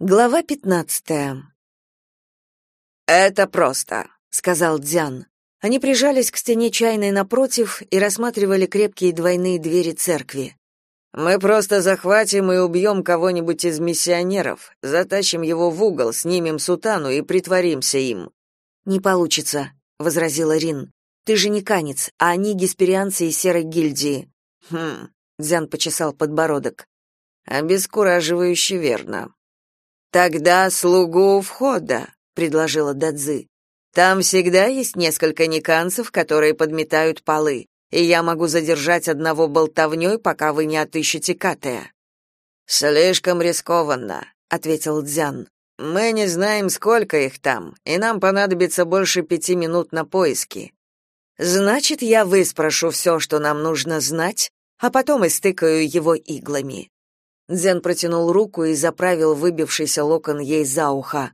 Глава пятнадцатая. «Это просто», — сказал Дзян. Они прижались к стене чайной напротив и рассматривали крепкие двойные двери церкви. «Мы просто захватим и убьем кого-нибудь из миссионеров, затащим его в угол, снимем сутану и притворимся им». «Не получится», — возразила Рин. «Ты же не канец, а они гесперианцы из серой гильдии». «Хм», — Дзян почесал подбородок. «Обескураживающе верно. Тогда слугу у входа, предложила Дадзи. Там всегда есть несколько никанцев, которые подметают полы, и я могу задержать одного болтовнёй, пока вы не отыщете Катая. Слишком рискованно, ответил Дзян. Мы не знаем, сколько их там, и нам понадобится больше пяти минут на поиски. Значит, я выспрошу все, что нам нужно знать, а потом истыкаю его иглами. Дзен протянул руку и заправил выбившийся локон ей за ухо.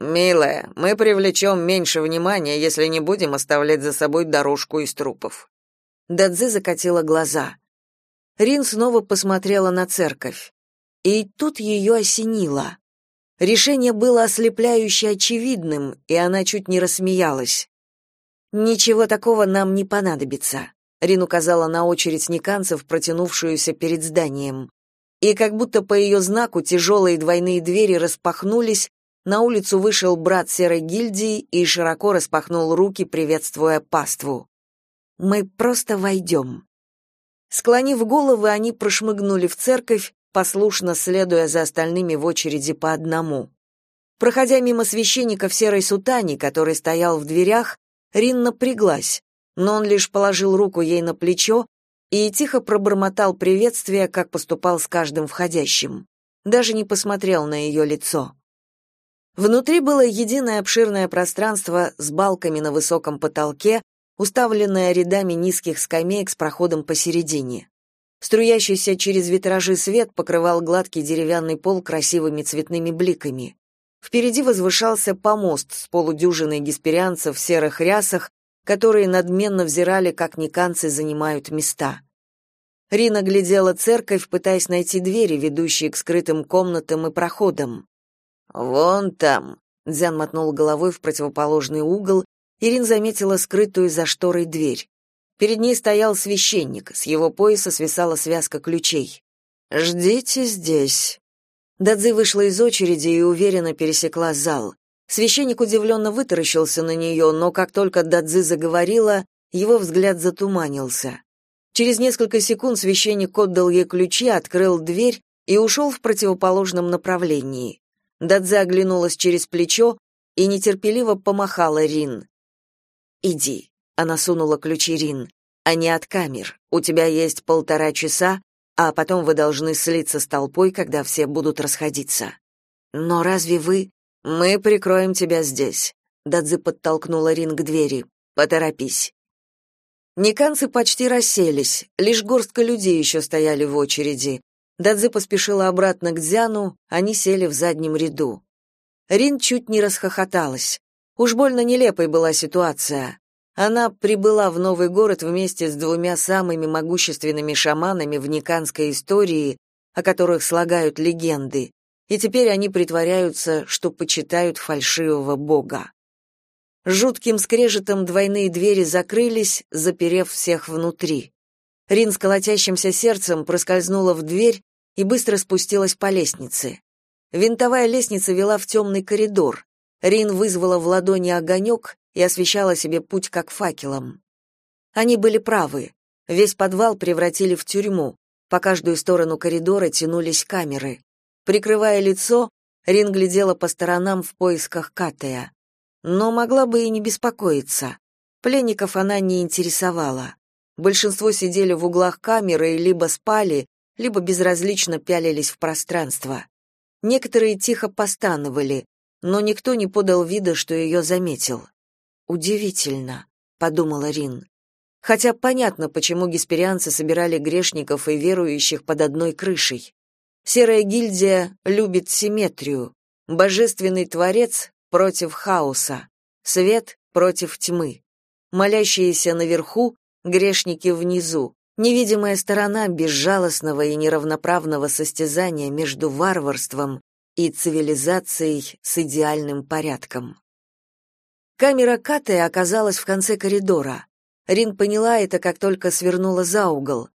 «Милая, мы привлечем меньше внимания, если не будем оставлять за собой дорожку из трупов». Дадзи закатила глаза. Рин снова посмотрела на церковь. И тут ее осенило. Решение было ослепляюще очевидным, и она чуть не рассмеялась. «Ничего такого нам не понадобится», — Рин указала на очередь никанцев, протянувшуюся перед зданием и как будто по ее знаку тяжелые двойные двери распахнулись, на улицу вышел брат серой гильдии и широко распахнул руки, приветствуя паству. «Мы просто войдем». Склонив головы, они прошмыгнули в церковь, послушно следуя за остальными в очереди по одному. Проходя мимо священника в серой сутане, который стоял в дверях, Рин напряглась, но он лишь положил руку ей на плечо и тихо пробормотал приветствие, как поступал с каждым входящим. Даже не посмотрел на ее лицо. Внутри было единое обширное пространство с балками на высоком потолке, уставленное рядами низких скамеек с проходом посередине. Струящийся через витражи свет покрывал гладкий деревянный пол красивыми цветными бликами. Впереди возвышался помост с полудюжиной гесперианцев в серых рясах, которые надменно взирали, как никанцы занимают места. Рина глядела церковь, пытаясь найти двери, ведущие к скрытым комнатам и проходам. «Вон там», — Дзян мотнул головой в противоположный угол, и Рин заметила скрытую за шторой дверь. Перед ней стоял священник, с его пояса свисала связка ключей. «Ждите здесь». Дадзи вышла из очереди и уверенно пересекла зал. Священник удивленно вытаращился на нее, но как только Дадзи заговорила, его взгляд затуманился. Через несколько секунд священник отдал ей ключи, открыл дверь и ушел в противоположном направлении. Дадзи оглянулась через плечо и нетерпеливо помахала Рин. «Иди», — она сунула ключи Рин, — «а не от камер. У тебя есть полтора часа, а потом вы должны слиться с толпой, когда все будут расходиться». «Но разве вы...» Мы прикроем тебя здесь. Дадзи подтолкнула Рин к двери. Поторопись. Никанцы почти расселись, лишь горстка людей еще стояли в очереди. Дадзи поспешила обратно к Дзяну, они сели в заднем ряду. Рин чуть не расхохоталась. Уж больно нелепой была ситуация. Она прибыла в новый город вместе с двумя самыми могущественными шаманами в никанской истории, о которых слагают легенды, и теперь они притворяются, что почитают фальшивого бога. Жутким скрежетом двойные двери закрылись, заперев всех внутри. Рин с колотящимся сердцем проскользнула в дверь и быстро спустилась по лестнице. Винтовая лестница вела в темный коридор. Рин вызвала в ладони огонек и освещала себе путь как факелом. Они были правы. Весь подвал превратили в тюрьму. По каждую сторону коридора тянулись камеры. Прикрывая лицо, Рин глядела по сторонам в поисках Катая. Но могла бы и не беспокоиться. Пленников она не интересовала. Большинство сидели в углах камеры и либо спали, либо безразлично пялились в пространство. Некоторые тихо постановали, но никто не подал вида, что ее заметил. «Удивительно», — подумала Рин. Хотя понятно, почему гесперианцы собирали грешников и верующих под одной крышей. Серая гильдия любит симметрию. Божественный творец против хаоса, свет против тьмы. Молящиеся наверху, грешники внизу. Невидимая сторона безжалостного и неравноправного состязания между варварством и цивилизацией с идеальным порядком. Камера Каты оказалась в конце коридора. Рин поняла это, как только свернула за угол.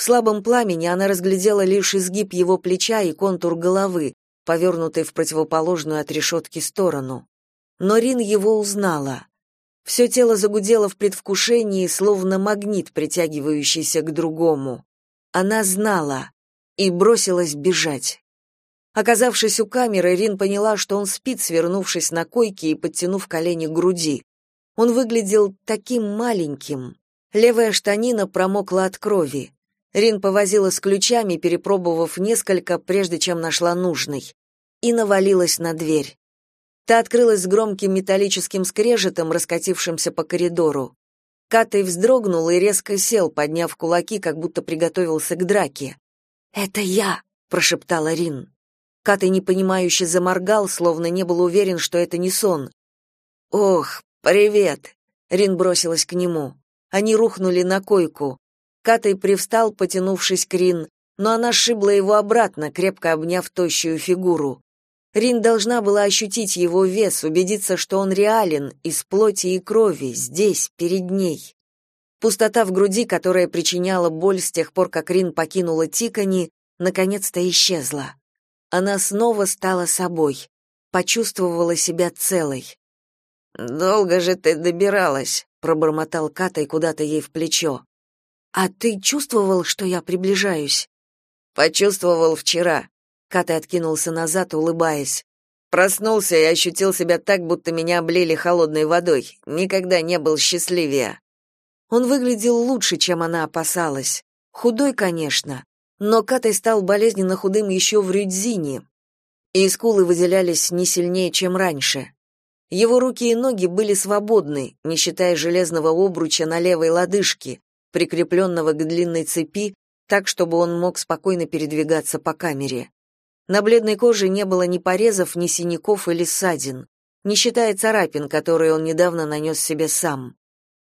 В слабом пламени она разглядела лишь изгиб его плеча и контур головы, повернутый в противоположную от решетки сторону. Но Рин его узнала. Все тело загудело в предвкушении, словно магнит, притягивающийся к другому. Она знала и бросилась бежать. Оказавшись у камеры, Рин поняла, что он спит, свернувшись на койке и подтянув колени к груди. Он выглядел таким маленьким. Левая штанина промокла от крови. Рин повозила с ключами, перепробовав несколько, прежде чем нашла нужный, и навалилась на дверь. Та открылась с громким металлическим скрежетом, раскатившимся по коридору. Катай вздрогнул и резко сел, подняв кулаки, как будто приготовился к драке. «Это я!» — прошептала Рин. Катай непонимающе заморгал, словно не был уверен, что это не сон. «Ох, привет!» — Рин бросилась к нему. Они рухнули на койку. Катай привстал, потянувшись к Рин, но она сшибла его обратно, крепко обняв тощую фигуру. Рин должна была ощутить его вес, убедиться, что он реален, из плоти и крови, здесь, перед ней. Пустота в груди, которая причиняла боль с тех пор, как Рин покинула Тикани, наконец-то исчезла. Она снова стала собой, почувствовала себя целой. «Долго же ты добиралась», — пробормотал Катай куда-то ей в плечо. «А ты чувствовал, что я приближаюсь?» «Почувствовал вчера. Катай откинулся назад, улыбаясь. Проснулся и ощутил себя так, будто меня облили холодной водой. Никогда не был счастливее. Он выглядел лучше, чем она опасалась. Худой, конечно, но Катай стал болезненно худым еще в Рюдзине, и скулы выделялись не сильнее, чем раньше. Его руки и ноги были свободны, не считая железного обруча на левой лодыжке, прикрепленного к длинной цепи, так, чтобы он мог спокойно передвигаться по камере. На бледной коже не было ни порезов, ни синяков или ссадин, не считая царапин, которые он недавно нанес себе сам.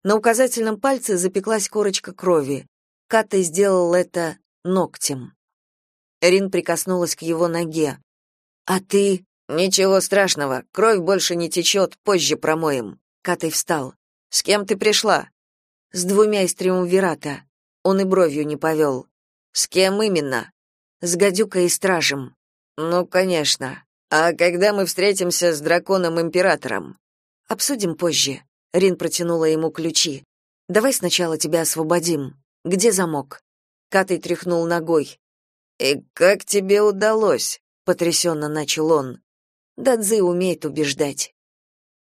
На указательном пальце запеклась корочка крови. Катта сделал это ногтем. Эрин прикоснулась к его ноге. «А ты...» «Ничего страшного, кровь больше не течет, позже промоем». Катай встал. «С кем ты пришла?» «С двумя из Триумвирата». Он и бровью не повел. «С кем именно?» «С гадюкой и стражем». Ну, конечно. А когда мы встретимся с драконом-императором? Обсудим позже. Рин протянула ему ключи. Давай сначала тебя освободим. Где замок? Катей тряхнул ногой. И как тебе удалось? потрясенно начал он. Дадзи умеет убеждать.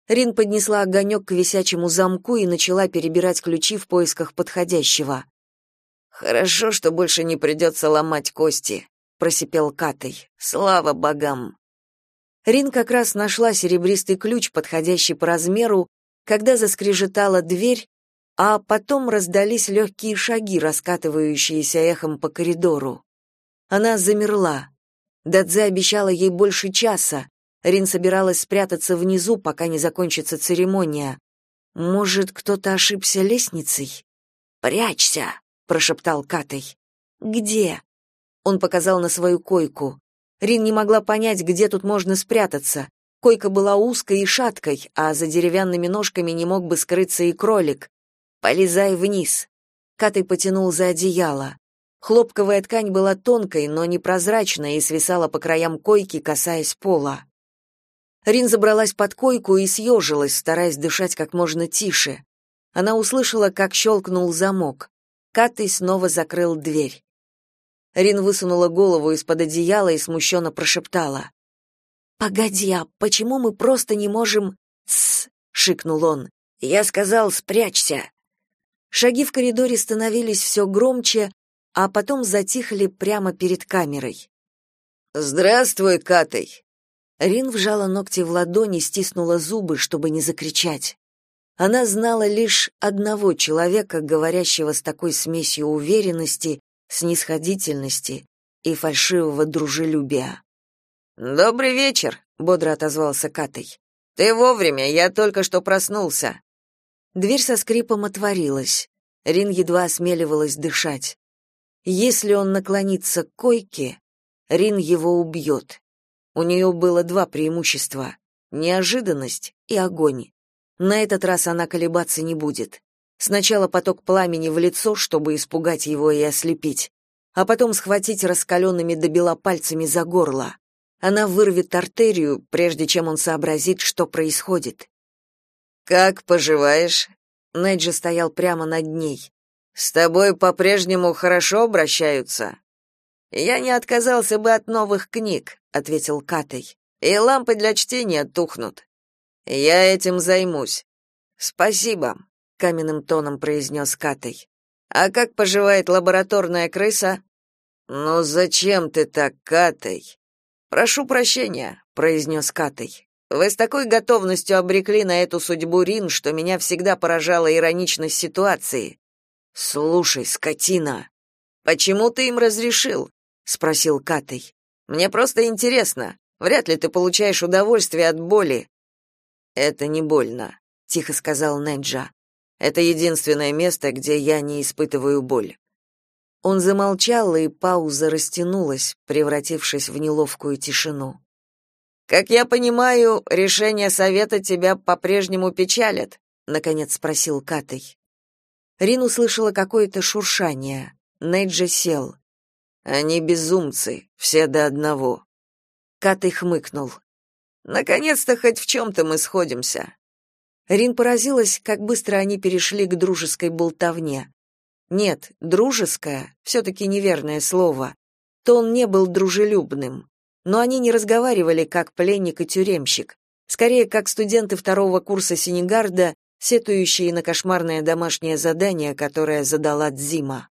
Рин поднесла огонек к висячему замку и начала перебирать ключи в поисках подходящего. Хорошо, что больше не придется ломать кости просипел Катай. Слава богам. Рин как раз нашла серебристый ключ, подходящий по размеру, когда заскрежетала дверь, а потом раздались легкие шаги, раскатывающиеся эхом по коридору. Она замерла. Дадзе обещала ей больше часа. Рин собиралась спрятаться внизу, пока не закончится церемония. Может, кто-то ошибся лестницей? «Прячься!» — прошептал Катай. «Где?» Он показал на свою койку. Рин не могла понять, где тут можно спрятаться. Койка была узкой и шаткой, а за деревянными ножками не мог бы скрыться и кролик. «Полезай вниз». Катей потянул за одеяло. Хлопковая ткань была тонкой, но непрозрачной и свисала по краям койки, касаясь пола. Рин забралась под койку и съежилась, стараясь дышать как можно тише. Она услышала, как щелкнул замок. Катей снова закрыл дверь. Рин высунула голову из-под одеяла и смущенно прошептала. «Погоди, а почему мы просто не можем...» «Тссс!» — шикнул он. «Я сказал, спрячься!» Шаги в коридоре становились все громче, а потом затихли прямо перед камерой. «Здравствуй, Катай!» Рин вжала ногти в ладони, стиснула зубы, чтобы не закричать. Она знала лишь одного человека, говорящего с такой смесью уверенности снисходительности и фальшивого дружелюбия. «Добрый вечер», — бодро отозвался Катай. «Ты вовремя, я только что проснулся». Дверь со скрипом отворилась. Рин едва осмеливалась дышать. Если он наклонится к койке, Рин его убьет. У нее было два преимущества — неожиданность и огонь. На этот раз она колебаться не будет. Сначала поток пламени в лицо, чтобы испугать его и ослепить, а потом схватить раскаленными до бела пальцами за горло. Она вырвет артерию, прежде чем он сообразит, что происходит. «Как поживаешь?» Неджи стоял прямо над ней. «С тобой по-прежнему хорошо обращаются?» «Я не отказался бы от новых книг», — ответил Катай. «И лампы для чтения тухнут. Я этим займусь». «Спасибо», — каменным тоном произнес Катай. «А как поживает лабораторная крыса?» «Ну зачем ты так, Катай?» «Прошу прощения», — произнес Катай. «Вы с такой готовностью обрекли на эту судьбу Рин, что меня всегда поражала ироничность ситуации». «Слушай, скотина, почему ты им разрешил?» — спросил Катай. «Мне просто интересно. Вряд ли ты получаешь удовольствие от боли». «Это не больно», — тихо сказал Неджа. «Это единственное место, где я не испытываю боль». Он замолчал, и пауза растянулась, превратившись в неловкую тишину. «Как я понимаю, решение совета тебя по-прежнему печалит?» — наконец спросил Катай. Рин услышала какое-то шуршание. Нейджа сел. «Они безумцы, все до одного». Катай хмыкнул. «Наконец-то хоть в чем-то мы сходимся». Рин поразилась, как быстро они перешли к дружеской болтовне. Нет, дружеское все-таки неверное слово. Тон не был дружелюбным. Но они не разговаривали как пленник и тюремщик, скорее как студенты второго курса Синегарда, сетующие на кошмарное домашнее задание, которое задала Дзима.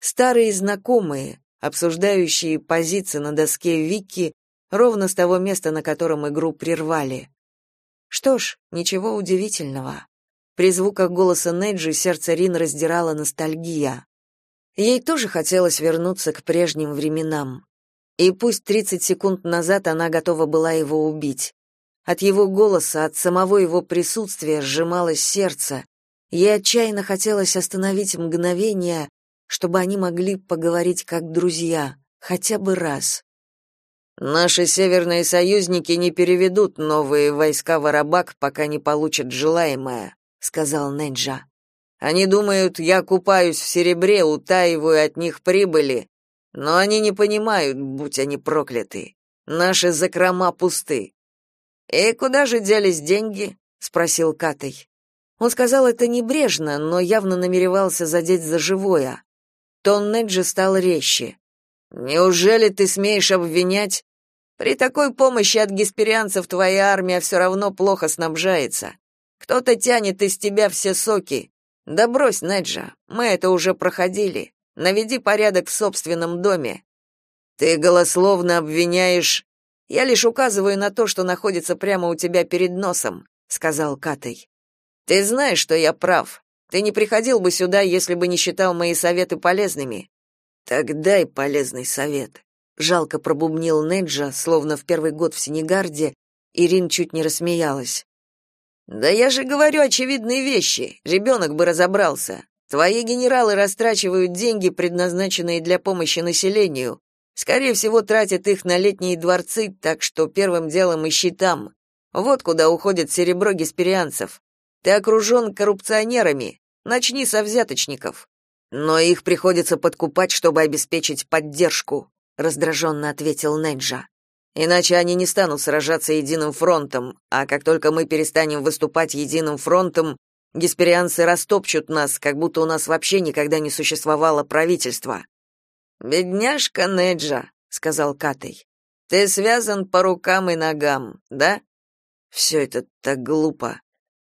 Старые знакомые, обсуждающие позиции на доске Вики ровно с того места, на котором игру прервали. Что ж, ничего удивительного. При звуках голоса Неджи сердце Рин раздирала ностальгия. Ей тоже хотелось вернуться к прежним временам. И пусть 30 секунд назад она готова была его убить. От его голоса, от самого его присутствия сжималось сердце. Ей отчаянно хотелось остановить мгновение, чтобы они могли поговорить как друзья, хотя бы раз. Наши северные союзники не переведут новые войска в Арабак, пока не получат желаемое сказал Неджа. Они думают, я купаюсь в серебре, утаиваю от них прибыли, но они не понимают, будь они прокляты. Наши закрома пусты. И куда же делись деньги? спросил Катай. Он сказал это небрежно, но явно намеревался задеть за живое. Тон Неджи стал резче. Неужели ты смеешь обвинять? При такой помощи от гесперианцев твоя армия все равно плохо снабжается. Кто-то тянет из тебя все соки. Да брось, Неджа, мы это уже проходили. Наведи порядок в собственном доме. Ты голословно обвиняешь... Я лишь указываю на то, что находится прямо у тебя перед носом, сказал Катай. Ты знаешь, что я прав. Ты не приходил бы сюда, если бы не считал мои советы полезными. Так дай полезный совет. Жалко пробубнил Неджа, словно в первый год в Сенегарде, Ирин чуть не рассмеялась. Да я же говорю очевидные вещи. Ребенок бы разобрался. Твои генералы растрачивают деньги, предназначенные для помощи населению. Скорее всего, тратят их на летние дворцы, так что первым делом ищи там. Вот куда уходит серебро гесперианцев. Ты окружен коррупционерами. Начни со взяточников. Но их приходится подкупать, чтобы обеспечить поддержку, раздраженно ответил Неджа. Иначе они не станут сражаться единым фронтом, а как только мы перестанем выступать единым фронтом, гесперианцы растопчут нас, как будто у нас вообще никогда не существовало правительства. Бедняжка Неджа, сказал Катай. Ты связан по рукам и ногам, да? «Все это так глупо.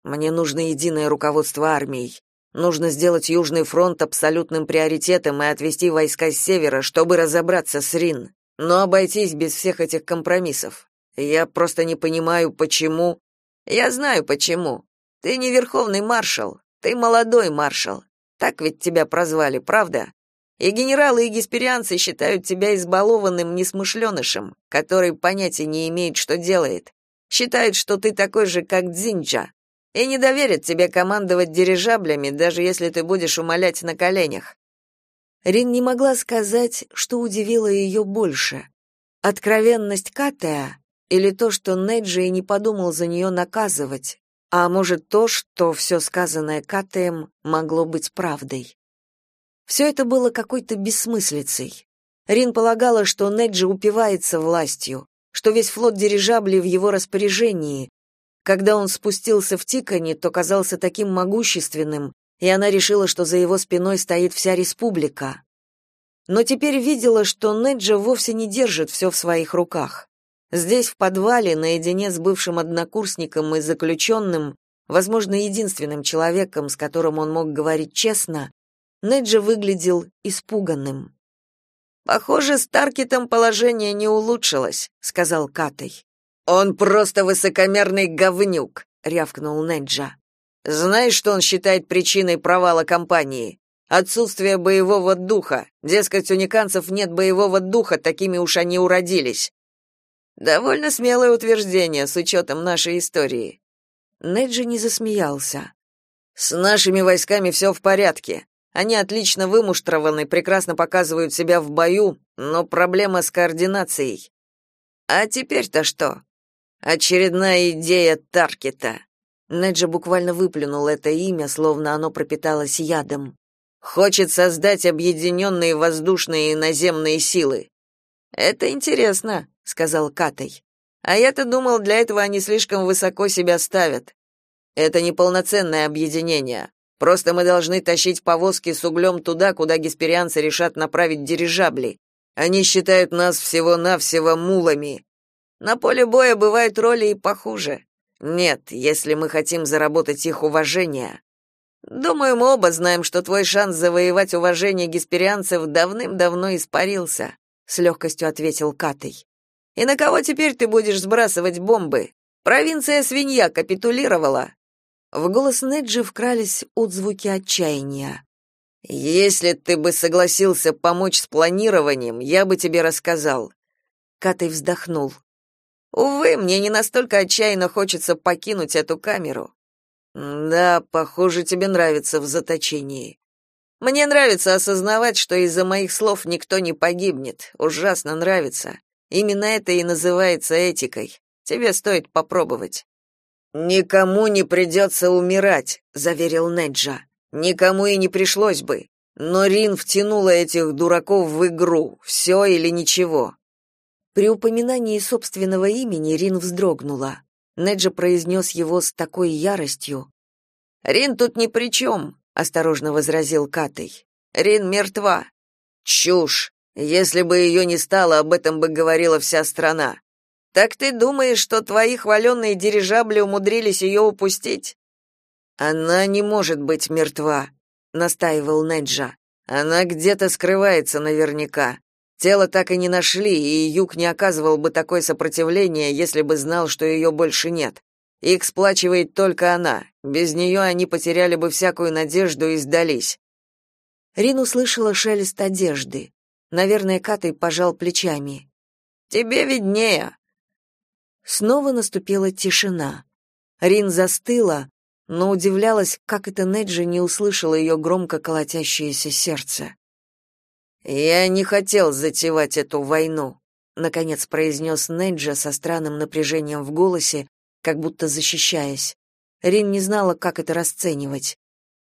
Мне нужно единое руководство армией. Нужно сделать Южный фронт абсолютным приоритетом и отвести войска с севера, чтобы разобраться с Рин но обойтись без всех этих компромиссов. Я просто не понимаю, почему. Я знаю почему. Ты не верховный маршал, ты молодой маршал. Так ведь тебя прозвали, правда? И генералы и гесперианцы считают тебя избалованным несмышленышем, который понятия не имеет, что делает. Считают, что ты такой же, как Дзинджа, и не доверят тебе командовать дирижаблями, даже если ты будешь умолять на коленях. Рин не могла сказать, что удивило ее больше. Откровенность Катая или то, что Неджи не подумал за нее наказывать, а может то, что все сказанное Катаем могло быть правдой. Все это было какой-то бессмыслицей. Рин полагала, что Неджи упивается властью, что весь флот дирижаблей в его распоряжении. Когда он спустился в Тикани, то казался таким могущественным, и она решила, что за его спиной стоит вся республика. Но теперь видела, что Неджа вовсе не держит все в своих руках. Здесь, в подвале, наедине с бывшим однокурсником и заключенным, возможно, единственным человеком, с которым он мог говорить честно, Неджа выглядел испуганным. Похоже, с Таркетом положение не улучшилось, сказал Катей. Он просто высокомерный говнюк, рявкнул Неджа. Знаешь, что он считает причиной провала компании? Отсутствие боевого духа. Дескать, у никанцев нет боевого духа, такими уж они уродились. Довольно смелое утверждение с учетом нашей истории. Неджи не засмеялся. С нашими войсками все в порядке. Они отлично вымуштрованы, прекрасно показывают себя в бою, но проблема с координацией. А теперь-то что? Очередная идея Таркета. Неджа буквально выплюнул это имя, словно оно пропиталось ядом. Хочет создать объединенные воздушные и наземные силы. Это интересно, сказал Катай. А я-то думал, для этого они слишком высоко себя ставят. Это не полноценное объединение. Просто мы должны тащить повозки с углем туда, куда гесперианцы решат направить дирижабли. Они считают нас всего-навсего мулами. На поле боя бывают роли и похуже. Нет, если мы хотим заработать их уважение. Думаю, мы оба знаем, что твой шанс завоевать уважение гесперианцев давным-давно испарился, с легкостью ответил Катей. И на кого теперь ты будешь сбрасывать бомбы? Провинция Свинья капитулировала. В голос Неджи вкрались отзвуки отчаяния. Если ты бы согласился помочь с планированием, я бы тебе рассказал. Катей вздохнул. Увы, мне не настолько отчаянно хочется покинуть эту камеру. Да, похоже, тебе нравится в заточении. Мне нравится осознавать, что из-за моих слов никто не погибнет. Ужасно нравится. Именно это и называется этикой. Тебе стоит попробовать. Никому не придется умирать, заверил Неджа. Никому и не пришлось бы. Но Рин втянула этих дураков в игру. Все или ничего. При упоминании собственного имени Рин вздрогнула. Неджа произнес его с такой яростью. «Рин тут ни при чем», — осторожно возразил Катей. «Рин мертва». «Чушь! Если бы ее не стало, об этом бы говорила вся страна. Так ты думаешь, что твои хваленные дирижабли умудрились ее упустить? Она не может быть мертва, настаивал Неджа. Она где-то скрывается наверняка. Тело так и не нашли, и Юг не оказывал бы такое сопротивление, если бы знал, что ее больше нет. Их сплачивает только она. Без нее они потеряли бы всякую надежду и сдались. Рин услышала шелест одежды. Наверное, Катай пожал плечами. Тебе виднее. Снова наступила тишина. Рин застыла, но удивлялась, как это Неджи не услышала ее громко колотящееся сердце. «Я не хотел затевать эту войну», — наконец произнес Неджа со странным напряжением в голосе, как будто защищаясь. Рин не знала, как это расценивать.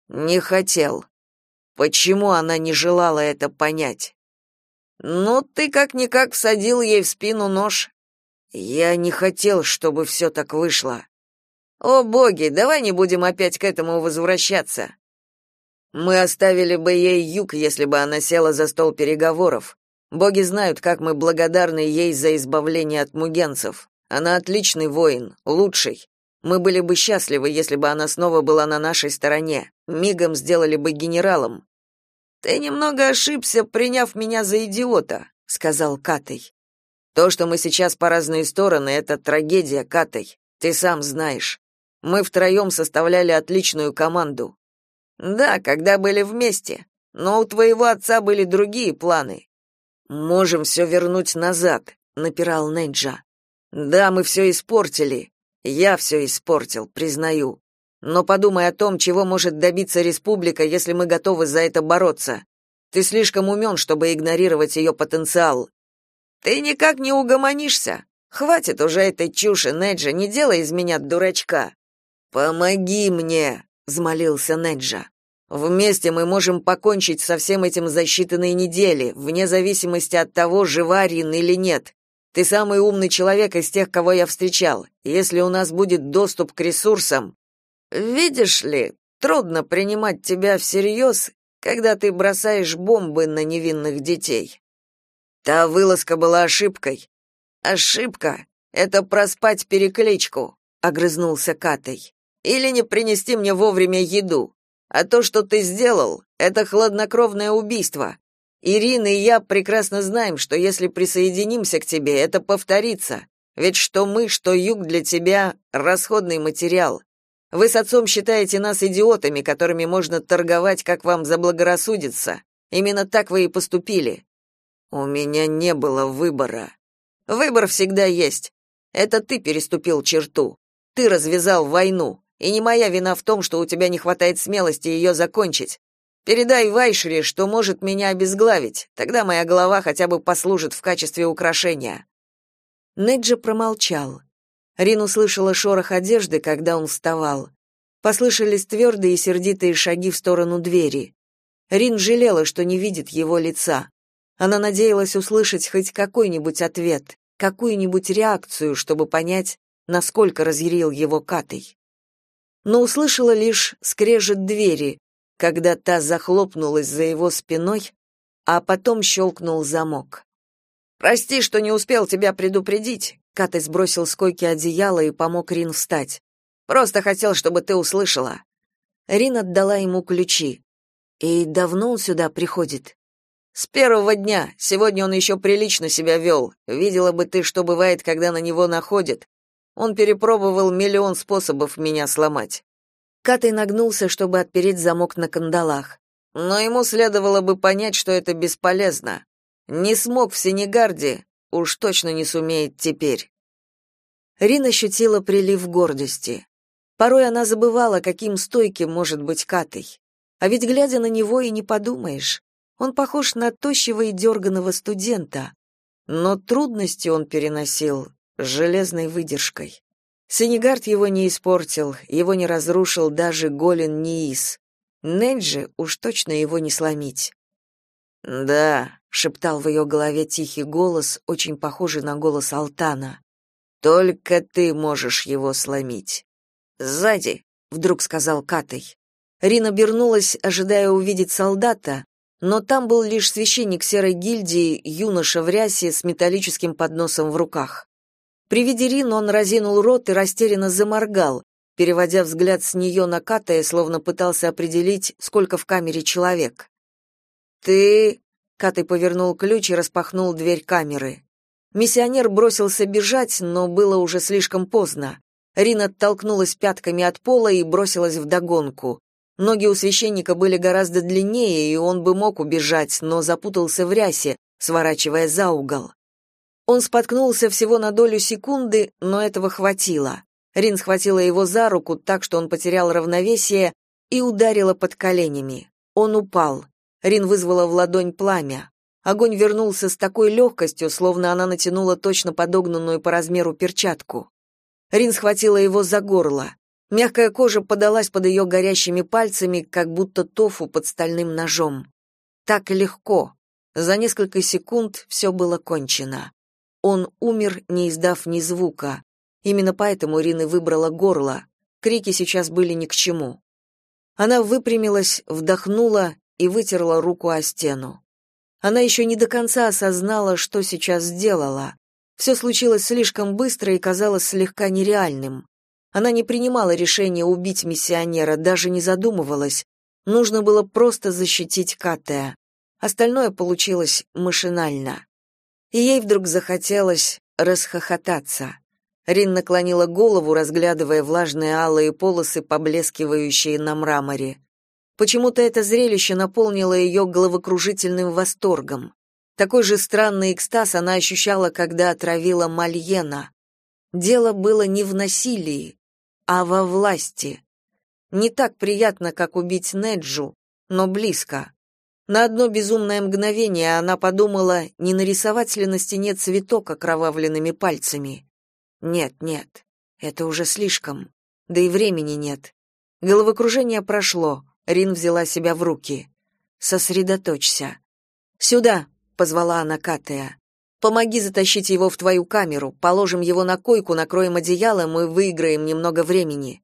«Не хотел. Почему она не желала это понять?» «Ну, ты как-никак всадил ей в спину нож. Я не хотел, чтобы все так вышло. О боги, давай не будем опять к этому возвращаться. Мы оставили бы ей юг, если бы она села за стол переговоров. Боги знают, как мы благодарны ей за избавление от мугенцев. Она отличный воин, лучший. Мы были бы счастливы, если бы она снова была на нашей стороне. Мигом сделали бы генералом. Ты немного ошибся, приняв меня за идиота, сказал Катей. То, что мы сейчас по разные стороны, это трагедия, Катай. Ты сам знаешь. Мы втроем составляли отличную команду. Да, когда были вместе. Но у твоего отца были другие планы. Можем все вернуть назад, напирал Неджа. Да, мы все испортили. Я все испортил, признаю. Но подумай о том, чего может добиться республика, если мы готовы за это бороться. Ты слишком умен, чтобы игнорировать ее потенциал. Ты никак не угомонишься. Хватит уже этой чуши, Неджа, не делай из меня дурачка. Помоги мне, взмолился Неджа. Вместе мы можем покончить со всем этим за считанные недели, вне зависимости от того, жива Рин или нет. Ты самый умный человек из тех, кого я встречал. Если у нас будет доступ к ресурсам, видишь ли, трудно принимать тебя всерьез, когда ты бросаешь бомбы на невинных детей. Та вылазка была ошибкой. Ошибка это проспать перекличку, огрызнулся Катай. Или не принести мне вовремя еду. А то, что ты сделал, это хладнокровное убийство. Ирина и я прекрасно знаем, что если присоединимся к тебе, это повторится. Ведь что мы, что юг для тебя расходный материал. Вы с отцом считаете нас идиотами, которыми можно торговать, как вам заблагорассудится. Именно так вы и поступили. У меня не было выбора. Выбор всегда есть. Это ты переступил черту. Ты развязал войну. И не моя вина в том, что у тебя не хватает смелости ее закончить. Передай Вайшре, что может меня обезглавить. Тогда моя голова хотя бы послужит в качестве украшения. Неджи промолчал. Рин услышала шорох одежды, когда он вставал. Послышались твердые и сердитые шаги в сторону двери. Рин жалела, что не видит его лица. Она надеялась услышать хоть какой-нибудь ответ, какую-нибудь реакцию, чтобы понять, насколько разъярил его Катей но услышала лишь скрежет двери, когда та захлопнулась за его спиной, а потом щелкнул замок. «Прости, что не успел тебя предупредить», — Катай сбросил с койки одеяло и помог Рин встать. «Просто хотел, чтобы ты услышала». Рин отдала ему ключи. «И давно он сюда приходит?» «С первого дня. Сегодня он еще прилично себя вел. Видела бы ты, что бывает, когда на него находят. Он перепробовал миллион способов меня сломать. Катай нагнулся, чтобы отпереть замок на кандалах. Но ему следовало бы понять, что это бесполезно. Не смог в Сенегарде, уж точно не сумеет теперь. Рина ощутила прилив гордости. Порой она забывала, каким стойким может быть Катай. А ведь, глядя на него, и не подумаешь. Он похож на тощего и дерганого студента. Но трудности он переносил с железной выдержкой. Сенегард его не испортил, его не разрушил даже голен Ниис. Неджи уж точно его не сломить. «Да», — шептал в ее голове тихий голос, очень похожий на голос Алтана. «Только ты можешь его сломить». «Сзади», — вдруг сказал Катай. Рина обернулась, ожидая увидеть солдата, но там был лишь священник серой гильдии, юноша в рясе с металлическим подносом в руках. При виде Рин он разинул рот и растерянно заморгал, переводя взгляд с нее на Катая, словно пытался определить, сколько в камере человек. «Ты...» — Катай повернул ключ и распахнул дверь камеры. Миссионер бросился бежать, но было уже слишком поздно. Рин оттолкнулась пятками от пола и бросилась вдогонку. Ноги у священника были гораздо длиннее, и он бы мог убежать, но запутался в рясе, сворачивая за угол. Он споткнулся всего на долю секунды, но этого хватило. Рин схватила его за руку так, что он потерял равновесие и ударила под коленями. Он упал. Рин вызвала в ладонь пламя. Огонь вернулся с такой легкостью, словно она натянула точно подогнанную по размеру перчатку. Рин схватила его за горло. Мягкая кожа подалась под ее горящими пальцами, как будто тофу под стальным ножом. Так легко. За несколько секунд все было кончено. Он умер, не издав ни звука. Именно поэтому Рина выбрала горло. Крики сейчас были ни к чему. Она выпрямилась, вдохнула и вытерла руку о стену. Она еще не до конца осознала, что сейчас сделала. Все случилось слишком быстро и казалось слегка нереальным. Она не принимала решения убить миссионера, даже не задумывалась. Нужно было просто защитить Катея. Остальное получилось машинально и ей вдруг захотелось расхохотаться. Рин наклонила голову, разглядывая влажные алые полосы, поблескивающие на мраморе. Почему-то это зрелище наполнило ее головокружительным восторгом. Такой же странный экстаз она ощущала, когда отравила Мальена. Дело было не в насилии, а во власти. Не так приятно, как убить Неджу, но близко. На одно безумное мгновение она подумала, не нарисовать ли на стене цветок окровавленными пальцами. Нет, нет, это уже слишком. Да и времени нет. Головокружение прошло. Рин взяла себя в руки. Сосредоточься. Сюда, позвала она Катея. Помоги затащить его в твою камеру. Положим его на койку, накроем одеялом и выиграем немного времени.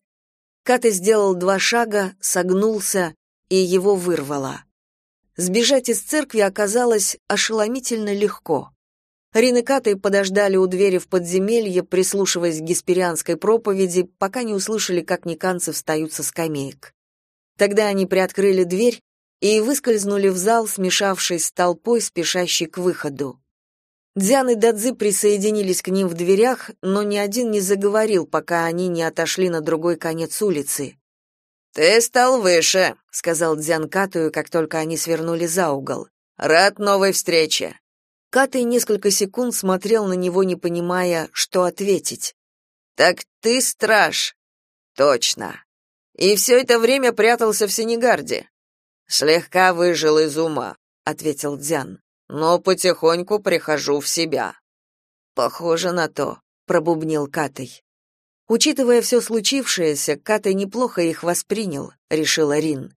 Ката сделал два шага, согнулся, и его вырвало. Сбежать из церкви оказалось ошеломительно легко. Рин и Катай подождали у двери в подземелье, прислушиваясь к гесперианской проповеди, пока не услышали, как никанцы встают со скамеек. Тогда они приоткрыли дверь и выскользнули в зал, смешавшись с толпой, спешащей к выходу. Дзян и Дадзи присоединились к ним в дверях, но ни один не заговорил, пока они не отошли на другой конец улицы. «Ты стал выше», — сказал Дзян Катую, как только они свернули за угол. «Рад новой встрече». Катай несколько секунд смотрел на него, не понимая, что ответить. «Так ты страж». «Точно. И все это время прятался в Сенегарде». «Слегка выжил из ума», — ответил Дзян но потихоньку прихожу в себя. Похоже на то, пробубнил Катай. Учитывая все случившееся, Катай неплохо их воспринял, решила Рин.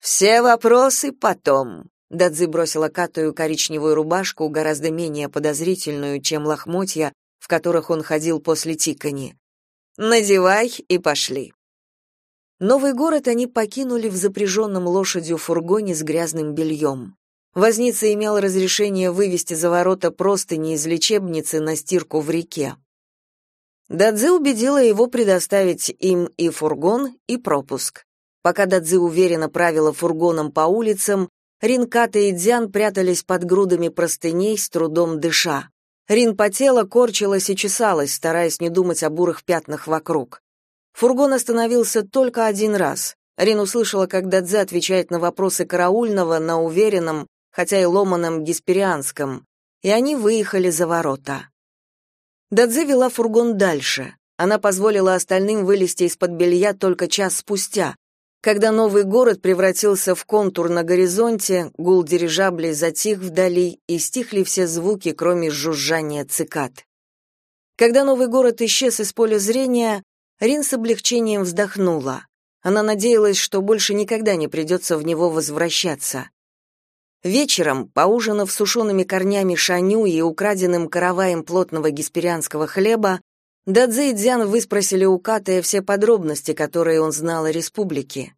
Все вопросы потом. Дадзи бросила Катаю коричневую рубашку, гораздо менее подозрительную, чем лохмотья, в которых он ходил после тикани. Надевай и пошли. Новый город они покинули в запряженном лошадью фургоне с грязным бельем. Возница имел разрешение вывести за ворота простыни из лечебницы на стирку в реке. Дадзе убедила его предоставить им и фургон, и пропуск. Пока Дадзе уверенно правила фургоном по улицам, Ринката и Дзян прятались под грудами простыней, с трудом дыша. Рин потела, корчилась и чесалась, стараясь не думать о бурых пятнах вокруг. Фургон остановился только один раз. Рин услышала, как Дадзе отвечает на вопросы караульного на уверенном, хотя и ломаном гесперианском, и они выехали за ворота. Дадзе вела фургон дальше. Она позволила остальным вылезти из-под белья только час спустя. Когда новый город превратился в контур на горизонте, гул дирижаблей затих вдали, и стихли все звуки, кроме жужжания цикад. Когда новый город исчез из поля зрения, Рин с облегчением вздохнула. Она надеялась, что больше никогда не придется в него возвращаться. Вечером, поужинав сушеными корнями шаню и украденным караваем плотного гесперианского хлеба, Дадзе и Дзян выспросили у Катая все подробности, которые он знал о республике.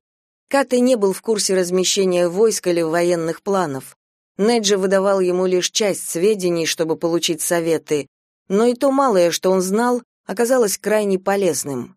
Катай не был в курсе размещения войск или военных планов. Неджи выдавал ему лишь часть сведений, чтобы получить советы, но и то малое, что он знал, оказалось крайне полезным.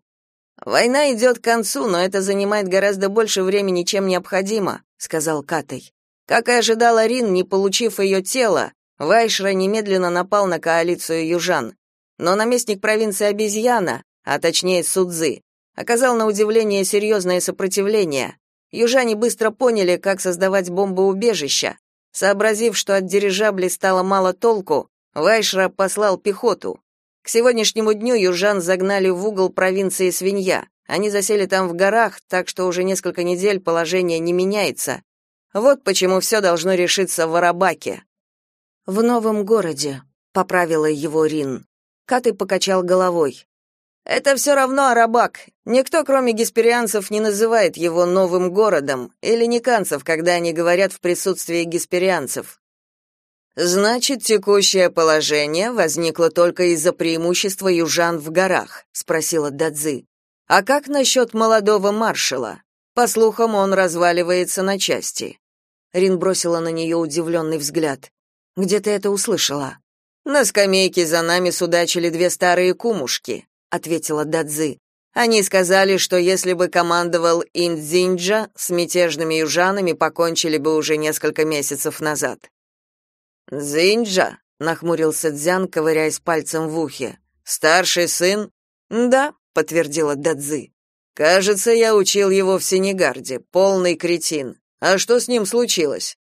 «Война идет к концу, но это занимает гораздо больше времени, чем необходимо», — сказал Катай. Как и ожидала Рин, не получив ее тело, Вайшра немедленно напал на коалицию южан. Но наместник провинции Обезьяна, а точнее Судзы, оказал на удивление серьезное сопротивление. Южане быстро поняли, как создавать бомбоубежища. Сообразив, что от дирижаблей стало мало толку, Вайшра послал пехоту. К сегодняшнему дню южан загнали в угол провинции Свинья. Они засели там в горах, так что уже несколько недель положение не меняется, вот почему все должно решиться в Арабаке. В новом городе, поправила его Рин. Каты покачал головой. Это все равно Арабак. Никто, кроме гесперианцев, не называет его новым городом, или никанцев, когда они говорят в присутствии гесперианцев. Значит, текущее положение возникло только из-за преимущества южан в горах, спросила Дадзи. А как насчет молодого маршала? По слухам, он разваливается на части. Рин бросила на нее удивленный взгляд. Где ты это услышала? На скамейке за нами судачили две старые кумушки, ответила Дадзи. Они сказали, что если бы командовал Индзинджа, с мятежными южанами покончили бы уже несколько месяцев назад. Зинджа, нахмурился Дзян, ковыряясь пальцем в ухе. Старший сын? Да, подтвердила Дадзи. Кажется, я учил его в Сенегарде, полный кретин. А что с ним случилось?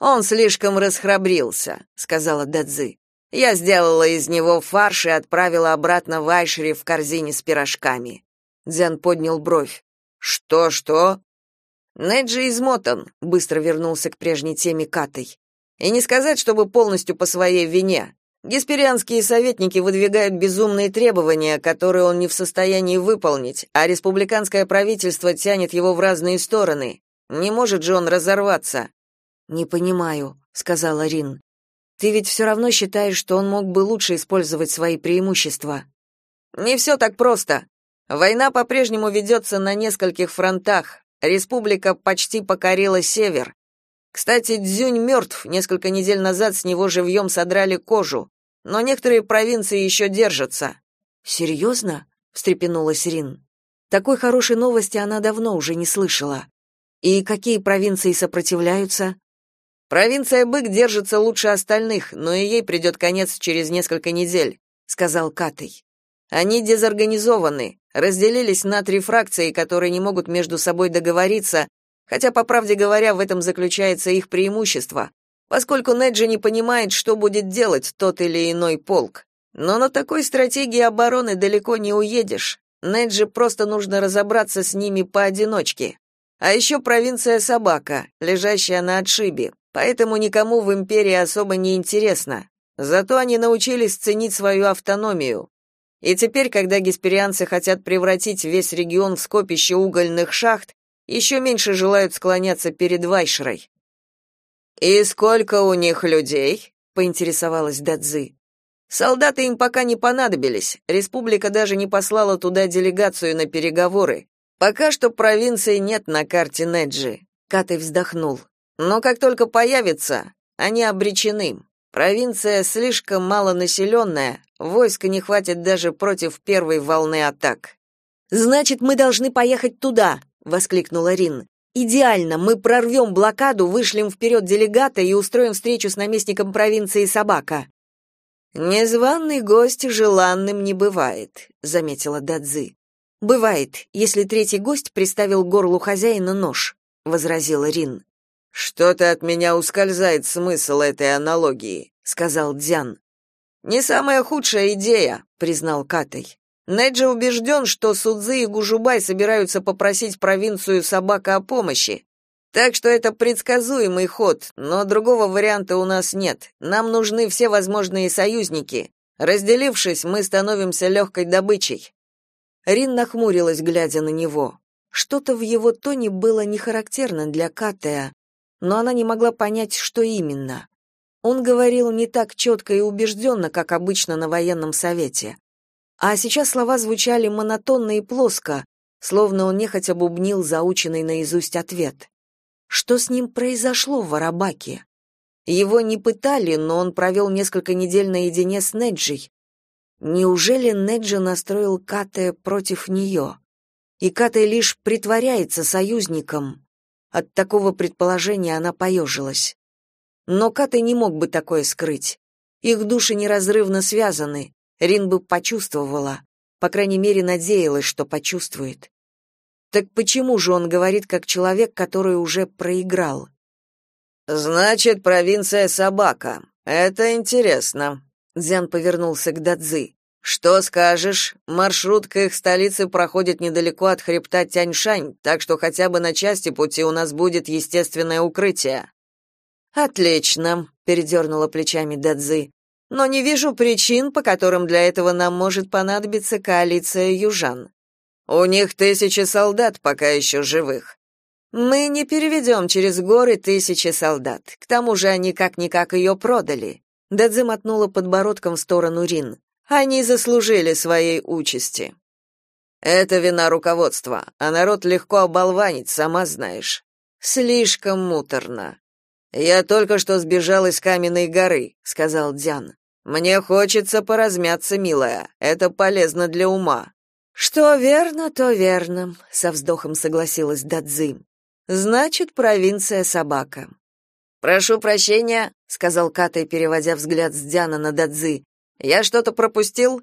Он слишком расхрабрился, сказала Дадзи. Я сделала из него фарш и отправила обратно в Айшри в корзине с пирожками. Дзян поднял бровь. Что, что? Неджи измотан, быстро вернулся к прежней теме Катой. И не сказать, чтобы полностью по своей вине. Гесперианские советники выдвигают безумные требования, которые он не в состоянии выполнить, а республиканское правительство тянет его в разные стороны. Не может же он разорваться. Не понимаю, сказала Рин. Ты ведь все равно считаешь, что он мог бы лучше использовать свои преимущества. Не все так просто. Война по-прежнему ведется на нескольких фронтах. Республика почти покорила север. Кстати, Дзюнь мертв, несколько недель назад с него живьем содрали кожу, но некоторые провинции еще держатся. «Серьезно?» — встрепенулась Рин. Такой хорошей новости она давно уже не слышала. И какие провинции сопротивляются? Провинция Бык держится лучше остальных, но и ей придет конец через несколько недель, сказал Катей. Они дезорганизованы, разделились на три фракции, которые не могут между собой договориться, хотя, по правде говоря, в этом заключается их преимущество, поскольку Неджи не понимает, что будет делать тот или иной полк. Но на такой стратегии обороны далеко не уедешь. Неджи просто нужно разобраться с ними поодиночке. А еще провинция Собака, лежащая на отшибе, поэтому никому в империи особо не интересно. Зато они научились ценить свою автономию. И теперь, когда гесперианцы хотят превратить весь регион в скопище угольных шахт, еще меньше желают склоняться перед Вайшрой. «И сколько у них людей?» — поинтересовалась Дадзи. «Солдаты им пока не понадобились. Республика даже не послала туда делегацию на переговоры. Пока что провинции нет на карте Неджи. Катай вздохнул. Но как только появится, они обречены. Провинция слишком малонаселенная, войска не хватит даже против первой волны атак. Значит, мы должны поехать туда, воскликнула Рин. Идеально, мы прорвем блокаду, вышлем вперед делегата и устроим встречу с наместником провинции Собака. Незваный гость желанным не бывает, заметила Дадзи. Бывает, если третий гость приставил горлу хозяина нож, возразила Рин. Что-то от меня ускользает смысл этой аналогии, сказал Дзян. Не самая худшая идея, признал Катай. Неджи убежден, что Судзы и Гужубай собираются попросить провинцию Собака о помощи. Так что это предсказуемый ход, но другого варианта у нас нет. Нам нужны все возможные союзники. Разделившись, мы становимся легкой добычей. Рин нахмурилась, глядя на него. Что-то в его тоне было не характерно для Катея, но она не могла понять, что именно. Он говорил не так четко и убежденно, как обычно на военном совете. А сейчас слова звучали монотонно и плоско, словно он нехотя бубнил заученный наизусть ответ. Что с ним произошло в Арабаке? Его не пытали, но он провел несколько недель наедине с Неджей, Неужели Неджи настроил Кате против нее? И Кате лишь притворяется союзником. От такого предположения она поежилась. Но Кате не мог бы такое скрыть. Их души неразрывно связаны. Рин бы почувствовала, по крайней мере, надеялась, что почувствует. Так почему же он говорит как человек, который уже проиграл? Значит, провинция Собака. Это интересно. Дзян повернулся к Дадзи. Что скажешь? Маршрут к их столице проходит недалеко от хребта Тяньшань, так что хотя бы на части пути у нас будет естественное укрытие. Отлично, передернула плечами Дадзи. Но не вижу причин, по которым для этого нам может понадобиться коалиция южан. У них тысячи солдат пока еще живых. Мы не переведем через горы тысячи солдат. К тому же они как-никак ее продали. Дадзи мотнула подбородком в сторону Рин. Они заслужили своей участи. Это вина руководства, а народ легко оболванить, сама знаешь. Слишком муторно. Я только что сбежал из каменной горы, сказал Дзян. Мне хочется поразмяться, милая. Это полезно для ума. Что верно, то верно, со вздохом согласилась Дадзи. Значит, провинция собака. Прошу прощения, сказал Катай, переводя взгляд с Дзяна на Дадзи. Я что-то пропустил?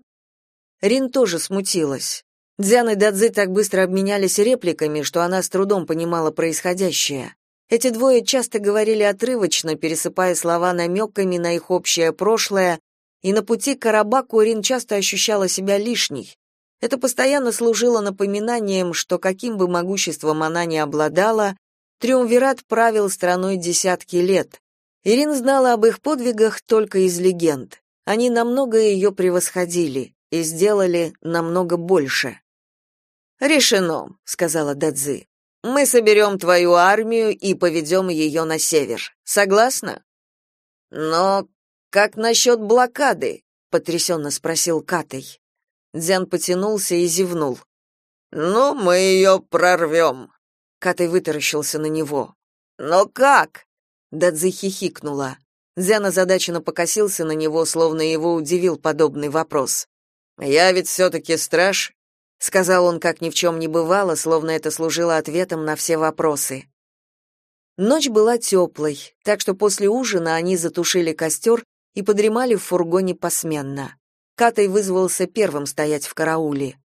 Рин тоже смутилась. Дзян и Дадзи так быстро обменялись репликами, что она с трудом понимала происходящее. Эти двое часто говорили отрывочно, пересыпая слова намеками на их общее прошлое, и на пути к Карабаку Рин часто ощущала себя лишней. Это постоянно служило напоминанием, что каким бы могуществом она ни обладала, Триумвират правил страной десятки лет. Ирин знала об их подвигах только из легенд. Они намного ее превосходили и сделали намного больше. «Решено», — сказала Дадзи. «Мы соберем твою армию и поведем ее на север. Согласна?» «Но как насчет блокады?» — потрясенно спросил Катай. Дзян потянулся и зевнул. «Ну, мы ее прорвем!» Катай вытаращился на него. «Но как?» Дадзи хихикнула. Дзян озадаченно покосился на него, словно его удивил подобный вопрос. «Я ведь все-таки страж», — сказал он, как ни в чем не бывало, словно это служило ответом на все вопросы. Ночь была теплой, так что после ужина они затушили костер и подремали в фургоне посменно. Катай вызвался первым стоять в карауле.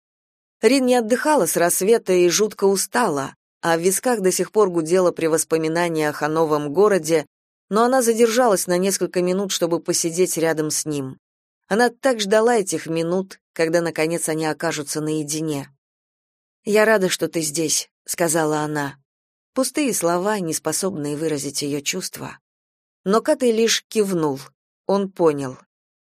Рин не отдыхала с рассвета и жутко устала, а в висках до сих пор гудело при воспоминаниях о новом городе, но она задержалась на несколько минут, чтобы посидеть рядом с ним. Она так ждала этих минут, когда, наконец, они окажутся наедине. «Я рада, что ты здесь», — сказала она. Пустые слова, не способные выразить ее чувства. Но Катай лишь кивнул. Он понял.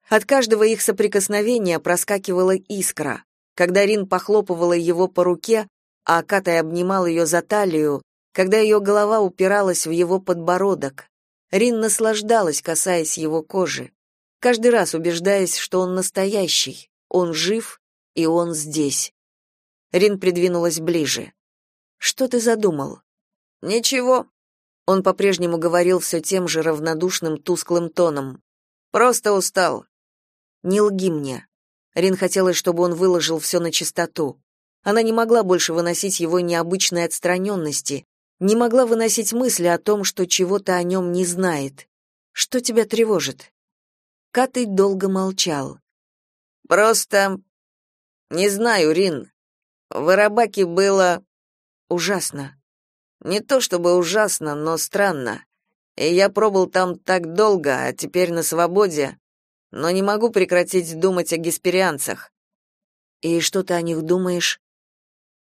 От каждого их соприкосновения проскакивала искра. Когда Рин похлопывала его по руке, а Катай обнимал ее за талию, когда ее голова упиралась в его подбородок, Рин наслаждалась, касаясь его кожи, каждый раз убеждаясь, что он настоящий, он жив и он здесь. Рин придвинулась ближе. «Что ты задумал?» «Ничего». Он по-прежнему говорил все тем же равнодушным, тусклым тоном. «Просто устал. Не лги мне. Рин хотела, чтобы он выложил все на чистоту. Она не могла больше выносить его необычной отстраненности, не могла выносить мысли о том, что чего-то о нем не знает. Что тебя тревожит? Катый долго молчал. Просто не знаю, Рин. В Арабаке было ужасно. Не то чтобы ужасно, но странно. И я пробыл там так долго, а теперь на свободе но не могу прекратить думать о гесперианцах. И что ты о них думаешь?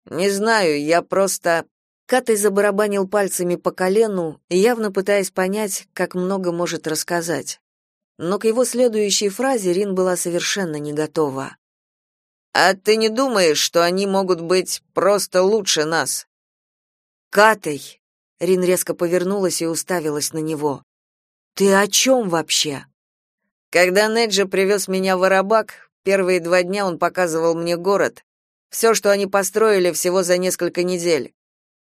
Не знаю, я просто Катай забарабанил пальцами по колену, явно пытаясь понять, как много может рассказать. Но к его следующей фразе Рин была совершенно не готова. А ты не думаешь, что они могут быть просто лучше нас? Катай. Рин резко повернулась и уставилась на него. Ты о чем вообще? Когда Неджи привез меня в Арабак, первые два дня он показывал мне город. Все, что они построили всего за несколько недель.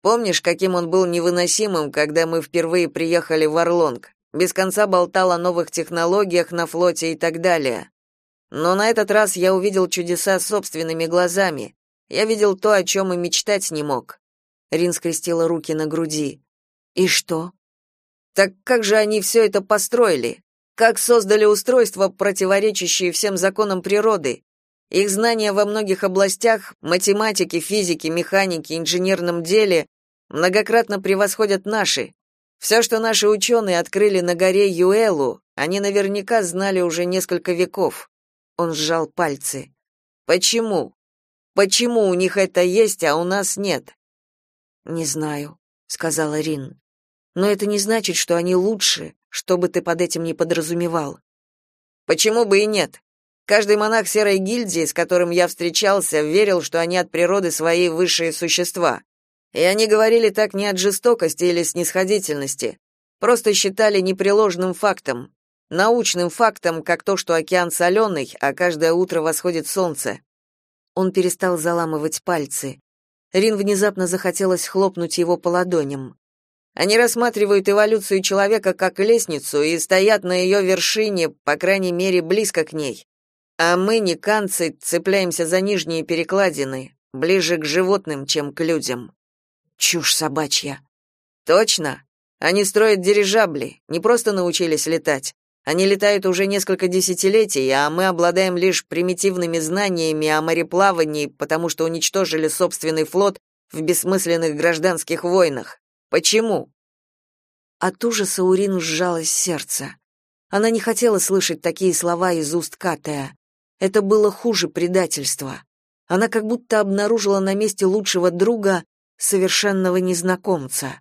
Помнишь, каким он был невыносимым, когда мы впервые приехали в Орлонг? Без конца болтал о новых технологиях на флоте и так далее. Но на этот раз я увидел чудеса собственными глазами. Я видел то, о чем и мечтать не мог. Рин скрестила руки на груди. И что? Так как же они все это построили? как создали устройства, противоречащие всем законам природы. Их знания во многих областях математики, физики, механики, инженерном деле многократно превосходят наши. Все, что наши ученые открыли на горе Юэлу, они наверняка знали уже несколько веков. Он сжал пальцы. Почему? Почему у них это есть, а у нас нет? Не знаю, сказала Рин. Но это не значит, что они лучше, что бы ты под этим ни подразумевал. Почему бы и нет? Каждый монах серой гильдии, с которым я встречался, верил, что они от природы свои высшие существа. И они говорили так не от жестокости или снисходительности, просто считали непреложным фактом, научным фактом, как то, что океан соленый, а каждое утро восходит солнце. Он перестал заламывать пальцы. Рин внезапно захотелось хлопнуть его по ладоням. Они рассматривают эволюцию человека как лестницу и стоят на ее вершине, по крайней мере, близко к ней. А мы, никанцы, цепляемся за нижние перекладины, ближе к животным, чем к людям. Чушь собачья. Точно. Они строят дирижабли, не просто научились летать. Они летают уже несколько десятилетий, а мы обладаем лишь примитивными знаниями о мореплавании, потому что уничтожили собственный флот в бессмысленных гражданских войнах. Почему? От ужаса у Рин сжалось сердце. Она не хотела слышать такие слова из уст Катая. Это было хуже предательства. Она как будто обнаружила на месте лучшего друга совершенного незнакомца.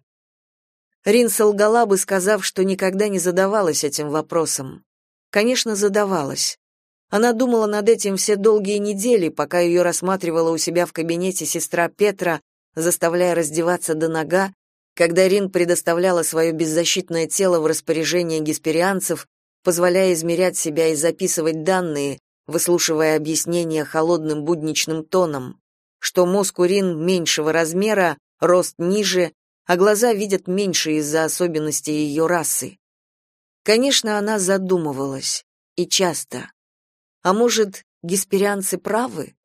Рин солгала бы, сказав, что никогда не задавалась этим вопросом. Конечно, задавалась. Она думала над этим все долгие недели, пока ее рассматривала у себя в кабинете сестра Петра, заставляя раздеваться до нога, когда Рин предоставляла свое беззащитное тело в распоряжение гесперианцев, позволяя измерять себя и записывать данные, выслушивая объяснения холодным будничным тоном, что мозг у Рин меньшего размера, рост ниже, а глаза видят меньше из-за особенностей ее расы. Конечно, она задумывалась, и часто. А может, гесперианцы правы?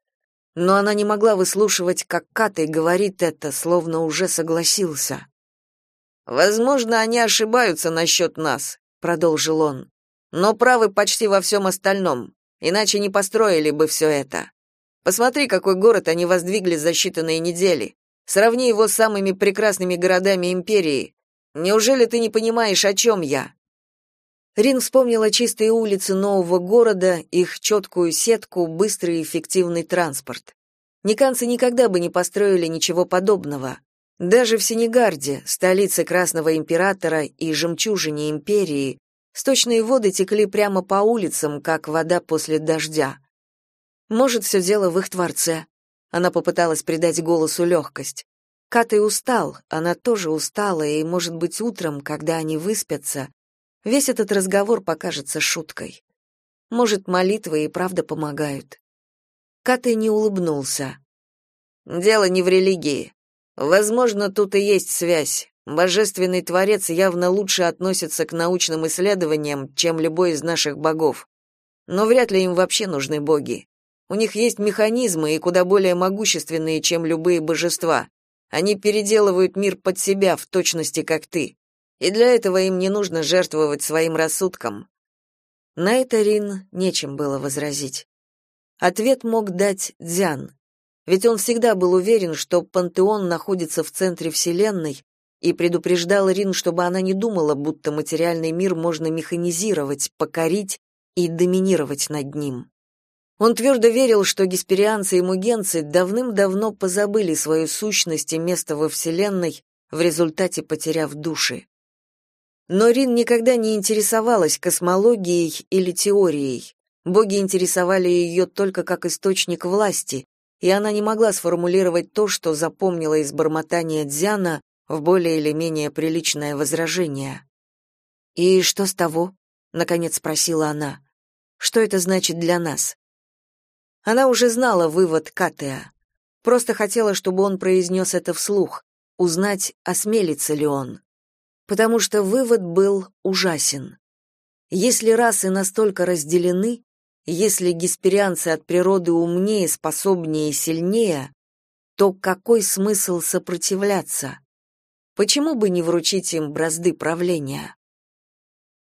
Но она не могла выслушивать, как Катай говорит это, словно уже согласился. «Возможно, они ошибаются насчет нас», — продолжил он. «Но правы почти во всем остальном, иначе не построили бы все это. Посмотри, какой город они воздвигли за считанные недели. Сравни его с самыми прекрасными городами империи. Неужели ты не понимаешь, о чем я?» Рин вспомнила чистые улицы нового города, их четкую сетку, быстрый и эффективный транспорт. Никанцы никогда бы не построили ничего подобного. Даже в Сенегарде, столице Красного Императора и жемчужине империи, сточные воды текли прямо по улицам, как вода после дождя. Может, все дело в их творце. Она попыталась придать голосу легкость. Катай устал, она тоже устала, и, может быть, утром, когда они выспятся, весь этот разговор покажется шуткой. Может, молитвы и правда помогают. Катай не улыбнулся. «Дело не в религии. Возможно, тут и есть связь. Божественный Творец явно лучше относится к научным исследованиям, чем любой из наших богов. Но вряд ли им вообще нужны боги. У них есть механизмы и куда более могущественные, чем любые божества. Они переделывают мир под себя в точности, как ты. И для этого им не нужно жертвовать своим рассудком. На это Рин нечем было возразить. Ответ мог дать Дзян ведь он всегда был уверен, что пантеон находится в центре Вселенной, и предупреждал Рин, чтобы она не думала, будто материальный мир можно механизировать, покорить и доминировать над ним. Он твердо верил, что гесперианцы и мугенцы давным-давно позабыли свою сущность и место во Вселенной, в результате потеряв души. Но Рин никогда не интересовалась космологией или теорией. Боги интересовали ее только как источник власти, и она не могла сформулировать то, что запомнила из бормотания Дзяна в более или менее приличное возражение. «И что с того?» — наконец спросила она. «Что это значит для нас?» Она уже знала вывод Катеа. Просто хотела, чтобы он произнес это вслух, узнать, осмелится ли он. Потому что вывод был ужасен. Если расы настолько разделены, если гесперианцы от природы умнее, способнее и сильнее, то какой смысл сопротивляться? Почему бы не вручить им бразды правления?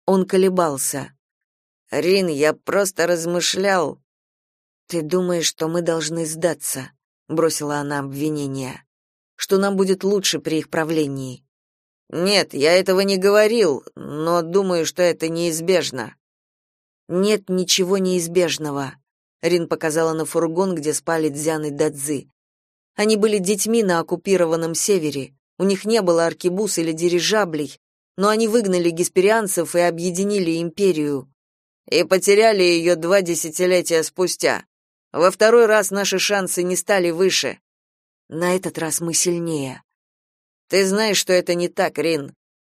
Он колебался. Рин, я просто размышлял. Ты думаешь, что мы должны сдаться? бросила она обвинение. Что нам будет лучше при их правлении? Нет, я этого не говорил, но думаю, что это неизбежно. Нет ничего неизбежного. Рин показала на фургон, где спали Дзян и Дадзи. Они были детьми на оккупированном севере. У них не было аркебуз или дирижаблей, но они выгнали гесперианцев и объединили империю. И потеряли ее два десятилетия спустя. Во второй раз наши шансы не стали выше. На этот раз мы сильнее. Ты знаешь, что это не так, Рин.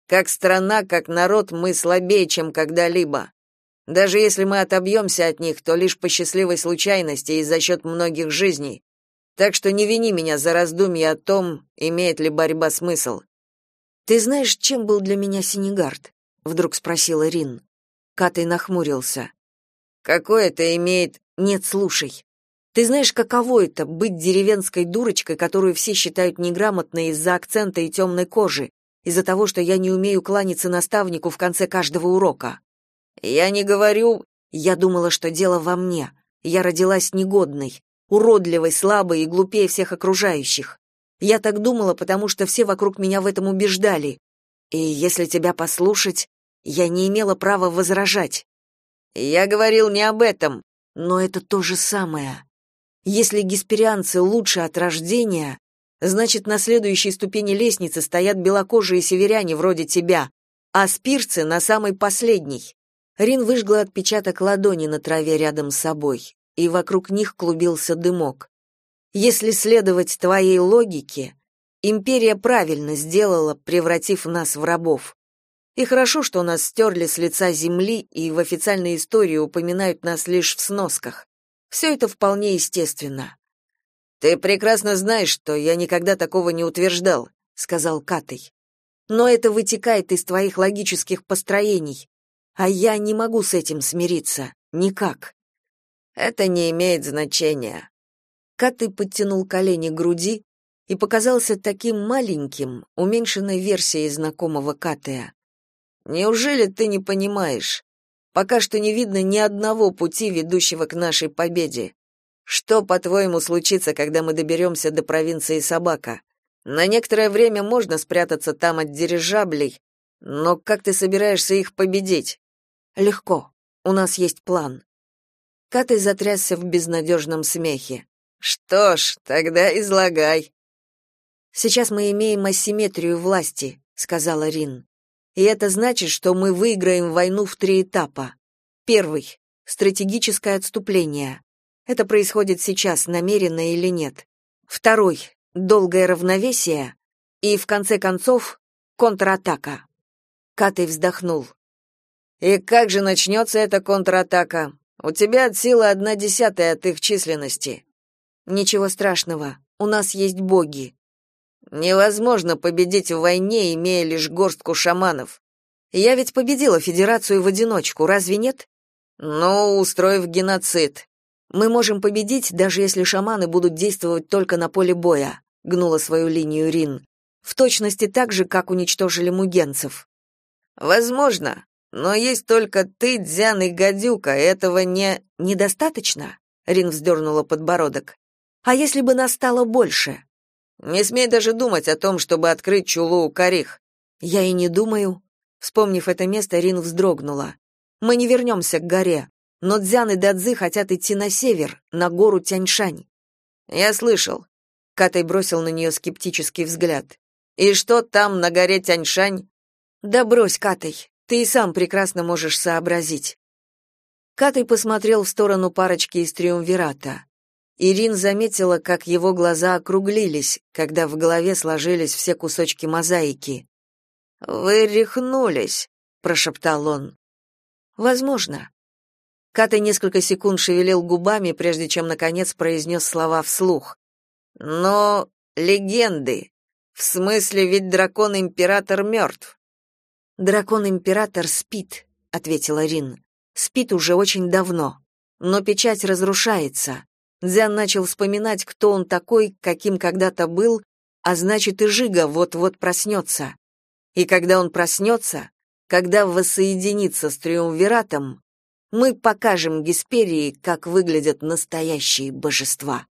Как страна, как народ мы слабее, чем когда-либо. Даже если мы отобьемся от них, то лишь по счастливой случайности и за счет многих жизней. Так что не вини меня за раздумья о том, имеет ли борьба смысл. Ты знаешь, чем был для меня Синегард? вдруг спросила Рин. Катай нахмурился. Какое это имеет? Нет, слушай. Ты знаешь, каково это быть деревенской дурочкой, которую все считают неграмотной из-за акцента и темной кожи, из-за того, что я не умею кланяться наставнику в конце каждого урока? Я не говорю, я думала, что дело во мне. Я родилась негодной, уродливой, слабой и глупее всех окружающих. Я так думала, потому что все вокруг меня в этом убеждали. И если тебя послушать, я не имела права возражать. Я говорил не об этом, но это то же самое. Если гесперианцы лучше от рождения, Значит, на следующей ступени лестницы стоят белокожие северяне вроде тебя, а спирцы на самой последней. Рин выжгла отпечаток ладони на траве рядом с собой, и вокруг них клубился дымок. Если следовать твоей логике, империя правильно сделала, превратив нас в рабов. И хорошо, что нас стерли с лица земли и в официальной истории упоминают нас лишь в сносках. Все это вполне естественно. Ты прекрасно знаешь, что я никогда такого не утверждал, сказал Катей. Но это вытекает из твоих логических построений, а я не могу с этим смириться никак. Это не имеет значения. Катей подтянул колени к груди и показался таким маленьким, уменьшенной версией знакомого Катея. Неужели ты не понимаешь? Пока что не видно ни одного пути, ведущего к нашей победе. Что, по-твоему, случится, когда мы доберемся до провинции Собака? На некоторое время можно спрятаться там от дирижаблей, но как ты собираешься их победить? Легко. У нас есть план. Катей затрясся в безнадежном смехе. Что ж, тогда излагай. Сейчас мы имеем асимметрию власти, сказала Рин. И это значит, что мы выиграем войну в три этапа. Первый стратегическое отступление. Это происходит сейчас, намеренно или нет. Второй долгое равновесие и в конце концов контратака. Катей вздохнул. И как же начнется эта контратака? У тебя от силы одна десятая от их численности. Ничего страшного. У нас есть боги. Невозможно победить в войне, имея лишь горстку шаманов. Я ведь победила Федерацию в одиночку, разве нет? Ну, устроив геноцид. Мы можем победить, даже если шаманы будут действовать только на поле боя, гнула свою линию Рин. В точности так же, как уничтожили мугенцев. Возможно, но есть только ты, Дзян и Гадюка, этого не недостаточно, Рин вздернула подбородок. А если бы нас стало больше? Не смей даже думать о том, чтобы открыть чулу у Карих. Я и не думаю. Вспомнив это место, Рин вздрогнула. Мы не вернемся к горе. Но Дзян и Дадзи хотят идти на север, на гору Тяньшань. Я слышал. Катай бросил на нее скептический взгляд. И что там на горе Тяньшань? Да брось, Катай. Ты и сам прекрасно можешь сообразить. Катай посмотрел в сторону парочки из триумвирата. Ирин заметила, как его глаза округлились, когда в голове сложились все кусочки мозаики. «Вы рехнулись», — прошептал он. «Возможно. Ката несколько секунд шевелил губами, прежде чем наконец произнес слова вслух. Но легенды. В смысле, ведь дракон-император мертв». Дракон-император спит, ответила Рин. Спит уже очень давно. Но печать разрушается. Дзян начал вспоминать, кто он такой, каким когда-то был, а значит и Жига вот-вот проснется. И когда он проснется, когда воссоединится с Триумвиратом, мы покажем Гесперии, как выглядят настоящие божества.